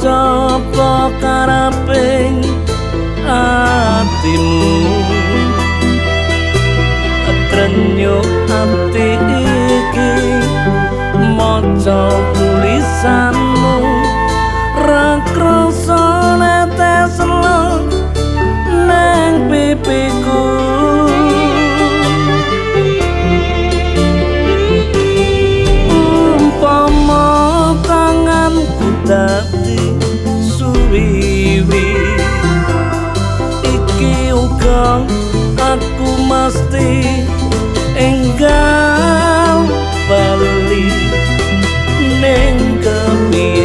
copo karaping atimu Atrenyo ati iki moco tulisan me.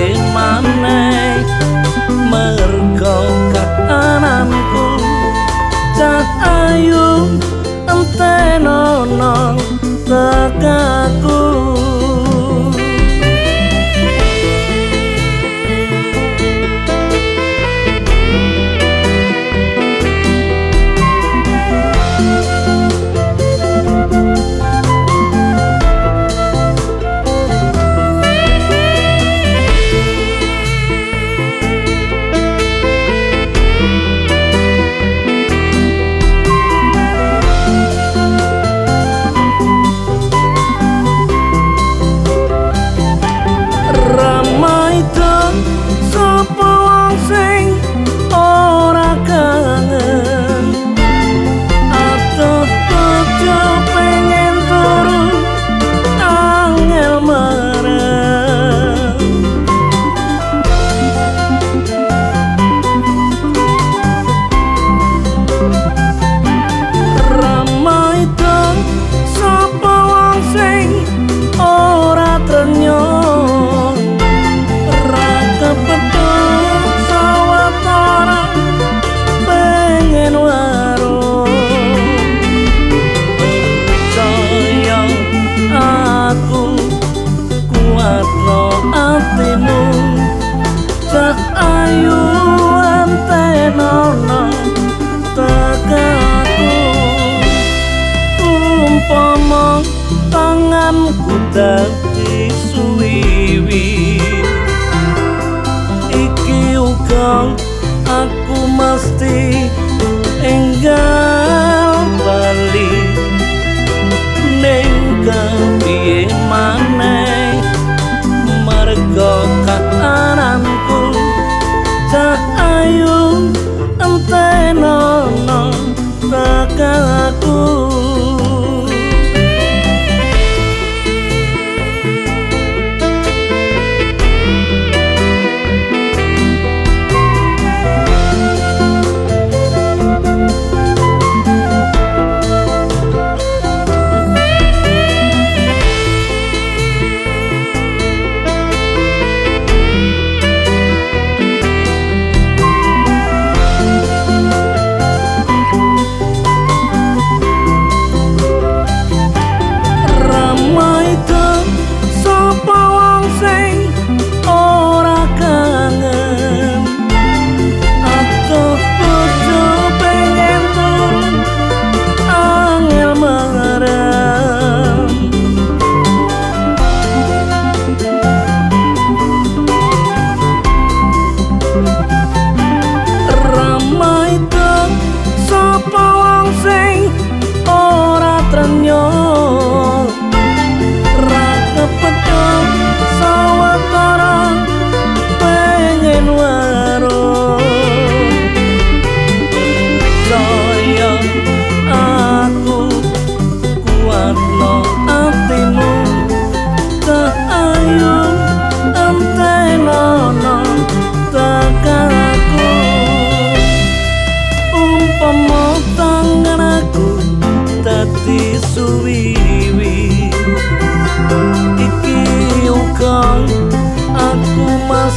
Tanganku dadi suwiwi iki uga aku mesti enggal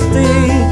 nasty.